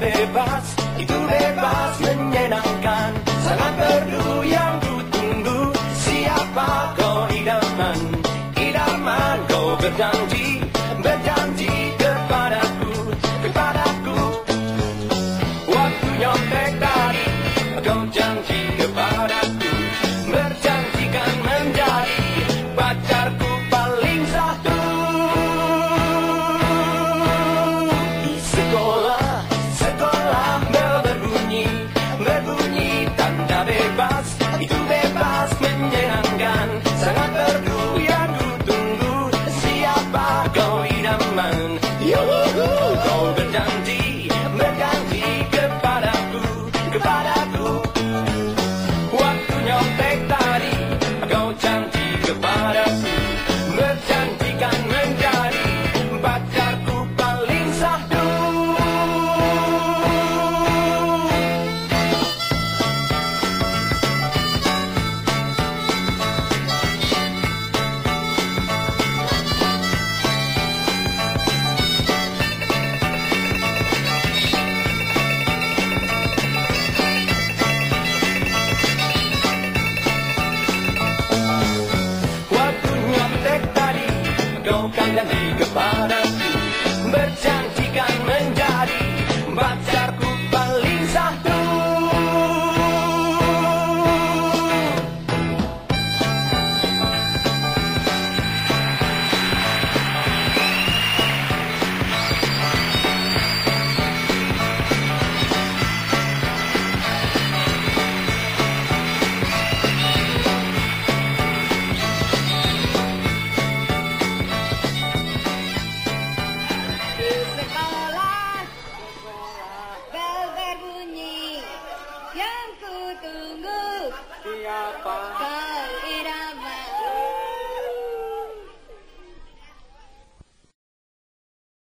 bebas itu bebas menyenangkan. Sangat perlu yang kutunggu siapa kau idaman? Idaman kau berjanji berjanji kepadaku kepadaku. Waktu nyontek tadi kau janji kepadaku. Kepadaku. Waktu nyontek tadi Kau kan janji kepada yang ku tunggu. Siapa